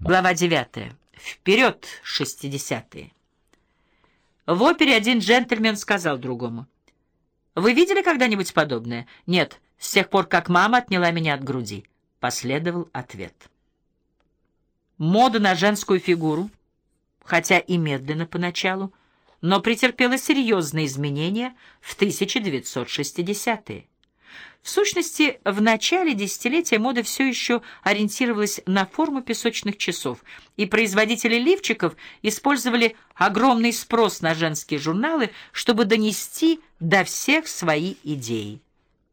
Глава 9. Вперед, шестидесятые. В опере один джентльмен сказал другому. «Вы видели когда-нибудь подобное?» «Нет, с тех пор, как мама отняла меня от груди». Последовал ответ. Мода на женскую фигуру, хотя и медленно поначалу, но претерпела серьезные изменения в 1960-е. В сущности, в начале десятилетия мода все еще ориентировалась на форму песочных часов, и производители лифчиков использовали огромный спрос на женские журналы, чтобы донести до всех свои идеи.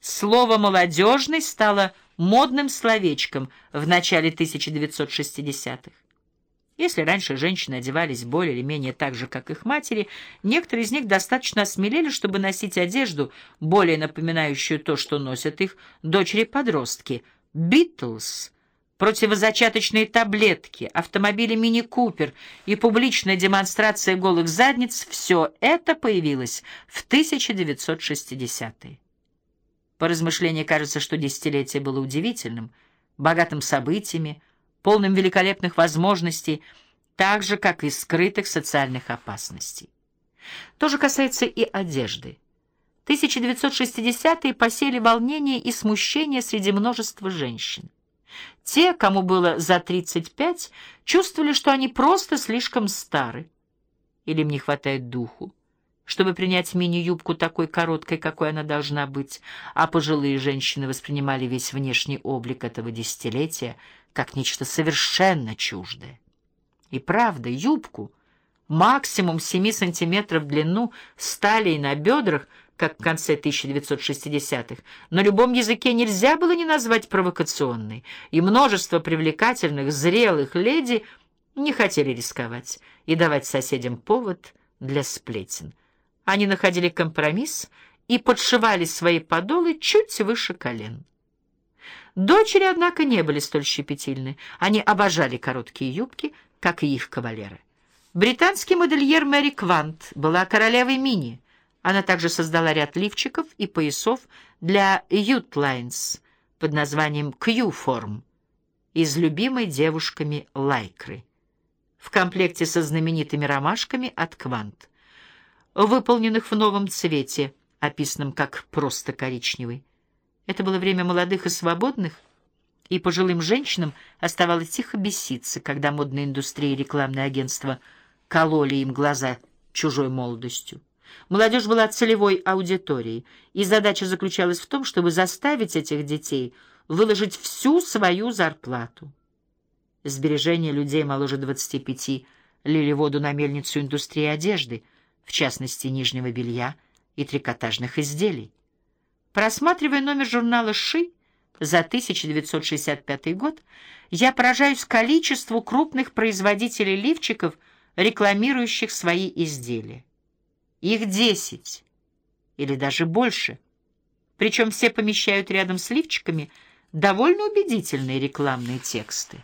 Слово «молодежный» стало модным словечком в начале 1960-х. Если раньше женщины одевались более или менее так же, как их матери, некоторые из них достаточно осмелели, чтобы носить одежду, более напоминающую то, что носят их дочери-подростки. «Битлз», противозачаточные таблетки, автомобили «Мини-Купер» и публичная демонстрация голых задниц — все это появилось в 1960-е. По размышлению кажется, что десятилетие было удивительным, богатым событиями, полным великолепных возможностей, так же, как и скрытых социальных опасностей. То же касается и одежды. 1960-е посеяли волнение и смущение среди множества женщин. Те, кому было за 35, чувствовали, что они просто слишком стары, или им не хватает духу, чтобы принять мини-юбку такой короткой, какой она должна быть, а пожилые женщины воспринимали весь внешний облик этого десятилетия как нечто совершенно чуждое. И правда, юбку, максимум 7 сантиметров в длину, с талией на бедрах, как в конце 1960-х, на любом языке нельзя было не назвать провокационной, и множество привлекательных, зрелых леди не хотели рисковать и давать соседям повод для сплетен. Они находили компромисс и подшивали свои подолы чуть выше колен. Дочери, однако, не были столь щепетильны. Они обожали короткие юбки, как и их кавалеры. Британский модельер Мэри Квант была королевой мини. Она также создала ряд лифчиков и поясов для Ютлайнс под названием Q-форм из любимой девушками лайкры в комплекте со знаменитыми ромашками от Квант выполненных в новом цвете, описанном как просто коричневый. Это было время молодых и свободных, и пожилым женщинам оставалось тихо беситься, когда модная индустрия и рекламные агентства кололи им глаза чужой молодостью. Молодежь была целевой аудиторией, и задача заключалась в том, чтобы заставить этих детей выложить всю свою зарплату. Сбережения людей моложе 25 лили воду на мельницу индустрии одежды — в частности нижнего белья и трикотажных изделий. Просматривая номер журнала «Ши» за 1965 год, я поражаюсь количеству крупных производителей лифчиков, рекламирующих свои изделия. Их десять или даже больше. Причем все помещают рядом с лифчиками довольно убедительные рекламные тексты.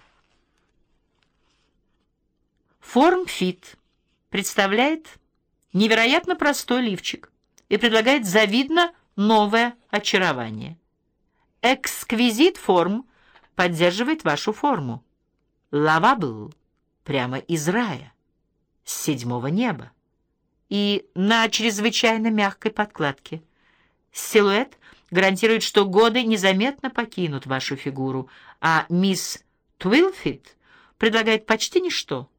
Форм-фит представляет невероятно простой лифчик и предлагает завидно новое очарование. Exquisite Form поддерживает вашу форму. Lovable прямо из рая, с седьмого неба и на чрезвычайно мягкой подкладке. Силуэт гарантирует, что годы незаметно покинут вашу фигуру, а Miss Twilfit предлагает почти ничто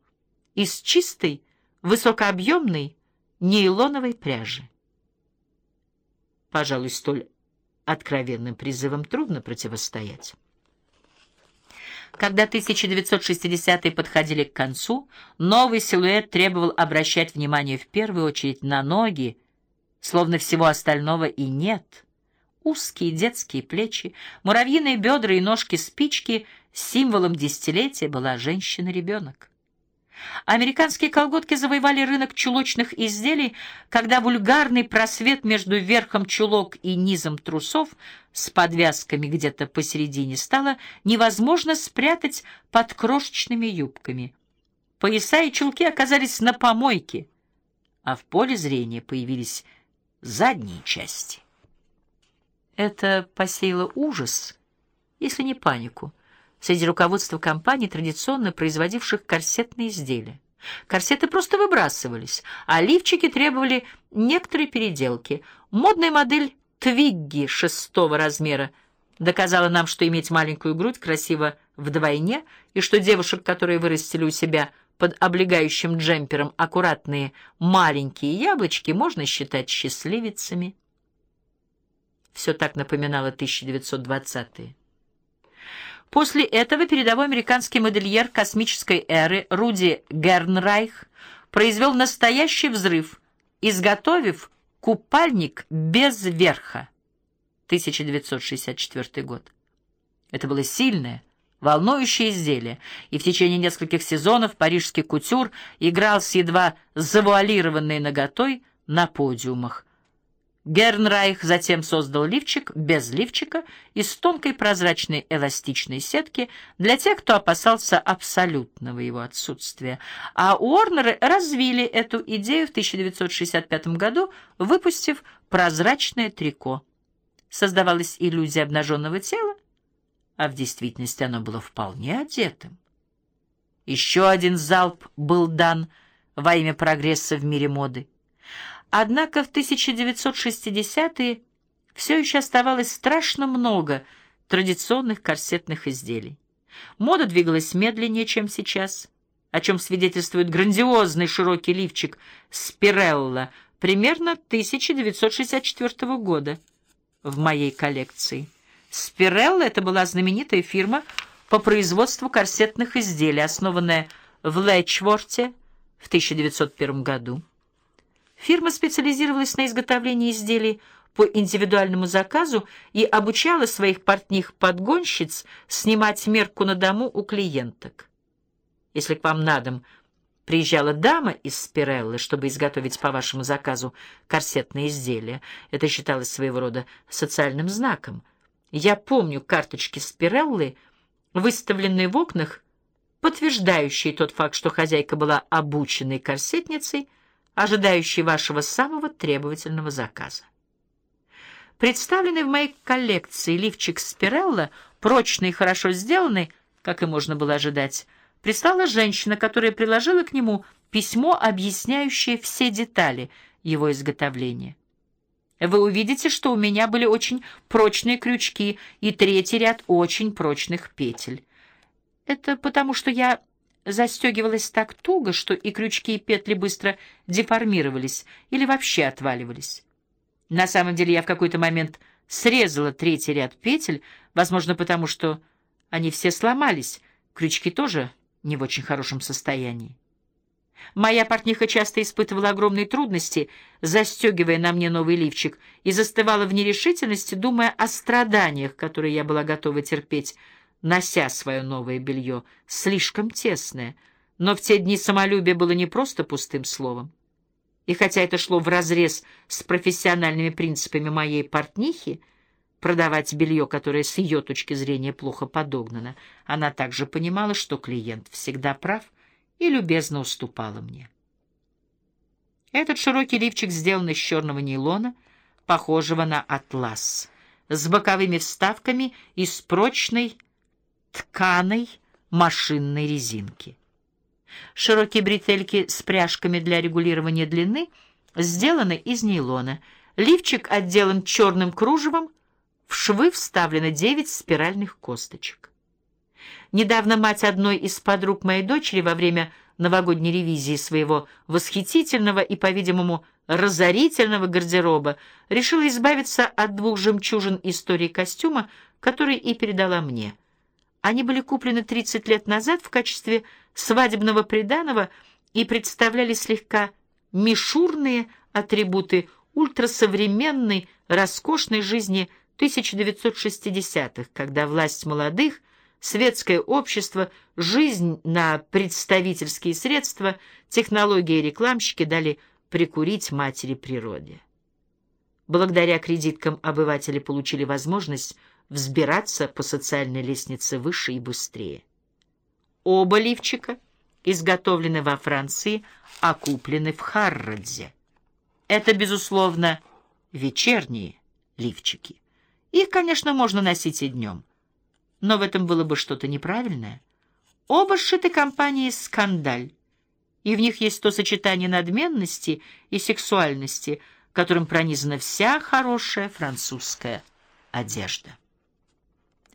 из чистой, высокообъемной, нейлоновой пряжи. Пожалуй, столь откровенным призывам трудно противостоять. Когда 1960-е подходили к концу, новый силуэт требовал обращать внимание в первую очередь на ноги, словно всего остального и нет. Узкие детские плечи, муравьиные бедра и ножки-спички — символом десятилетия была женщина-ребенок. Американские колготки завоевали рынок чулочных изделий, когда вульгарный просвет между верхом чулок и низом трусов с подвязками где-то посередине стало невозможно спрятать под крошечными юбками. Пояса и чулки оказались на помойке, а в поле зрения появились задние части. Это посеяло ужас, если не панику, среди руководства компаний, традиционно производивших корсетные изделия. Корсеты просто выбрасывались, а лифчики требовали некоторой переделки. Модная модель Твигги шестого размера доказала нам, что иметь маленькую грудь красиво вдвойне, и что девушек, которые вырастили у себя под облегающим джемпером аккуратные маленькие яблочки, можно считать счастливицами. Все так напоминало 1920-е. После этого передовой американский модельер космической эры Руди Гернрайх произвел настоящий взрыв, изготовив купальник без верха. 1964 год. Это было сильное, волнующее изделие, и в течение нескольких сезонов парижский кутюр играл с едва завуалированной наготой на подиумах, Гернрайх затем создал лифчик без лифчика из тонкой прозрачной эластичной сетки для тех, кто опасался абсолютного его отсутствия. А Уорнеры развили эту идею в 1965 году, выпустив прозрачное трико. Создавалась иллюзия обнаженного тела, а в действительности оно было вполне одетым. Еще один залп был дан во имя прогресса в мире моды. Однако в 1960-е все еще оставалось страшно много традиционных корсетных изделий. Мода двигалась медленнее, чем сейчас, о чем свидетельствует грандиозный широкий лифчик Спирелла примерно 1964 года в моей коллекции. Спирелла — это была знаменитая фирма по производству корсетных изделий, основанная в Лэчворте в 1901 году. Фирма специализировалась на изготовлении изделий по индивидуальному заказу и обучала своих портних-подгонщиц снимать мерку на дому у клиенток. Если к вам на дом приезжала дама из Спиреллы, чтобы изготовить по вашему заказу корсетные изделия, это считалось своего рода социальным знаком. Я помню карточки Спиреллы, выставленные в окнах, подтверждающие тот факт, что хозяйка была обученной корсетницей, ожидающий вашего самого требовательного заказа. Представленный в моей коллекции лифчик Спирелла, прочный и хорошо сделанный, как и можно было ожидать, прислала женщина, которая приложила к нему письмо, объясняющее все детали его изготовления. Вы увидите, что у меня были очень прочные крючки и третий ряд очень прочных петель. Это потому, что я застегивалась так туго, что и крючки, и петли быстро деформировались или вообще отваливались. На самом деле я в какой-то момент срезала третий ряд петель, возможно, потому что они все сломались, крючки тоже не в очень хорошем состоянии. Моя портниха часто испытывала огромные трудности, застегивая на мне новый лифчик, и застывала в нерешительности, думая о страданиях, которые я была готова терпеть, нося свое новое белье, слишком тесное, но в те дни самолюбие было не просто пустым словом. И хотя это шло вразрез с профессиональными принципами моей портнихи, продавать белье, которое с ее точки зрения плохо подогнано, она также понимала, что клиент всегда прав и любезно уступала мне. Этот широкий лифчик сделан из черного нейлона, похожего на атлас, с боковыми вставками из прочной тканой машинной резинки. Широкие бретельки с пряжками для регулирования длины сделаны из нейлона. Лифчик отделан черным кружевом, в швы вставлено девять спиральных косточек. Недавно мать одной из подруг моей дочери во время новогодней ревизии своего восхитительного и, по-видимому, разорительного гардероба решила избавиться от двух жемчужин истории костюма, которые и передала мне. Они были куплены 30 лет назад в качестве свадебного приданого и представляли слегка мишурные атрибуты ультрасовременной, роскошной жизни 1960-х, когда власть молодых, светское общество, жизнь на представительские средства, технологии и рекламщики дали прикурить матери природе. Благодаря кредиткам обыватели получили возможность взбираться по социальной лестнице выше и быстрее. Оба лифчика изготовлены во Франции, а куплены в Харродзе. Это, безусловно, вечерние лифчики. Их, конечно, можно носить и днем. но в этом было бы что-то неправильное. Оба сшиты компанией «Скандаль», и в них есть то сочетание надменности и сексуальности, которым пронизана вся хорошая французская одежда.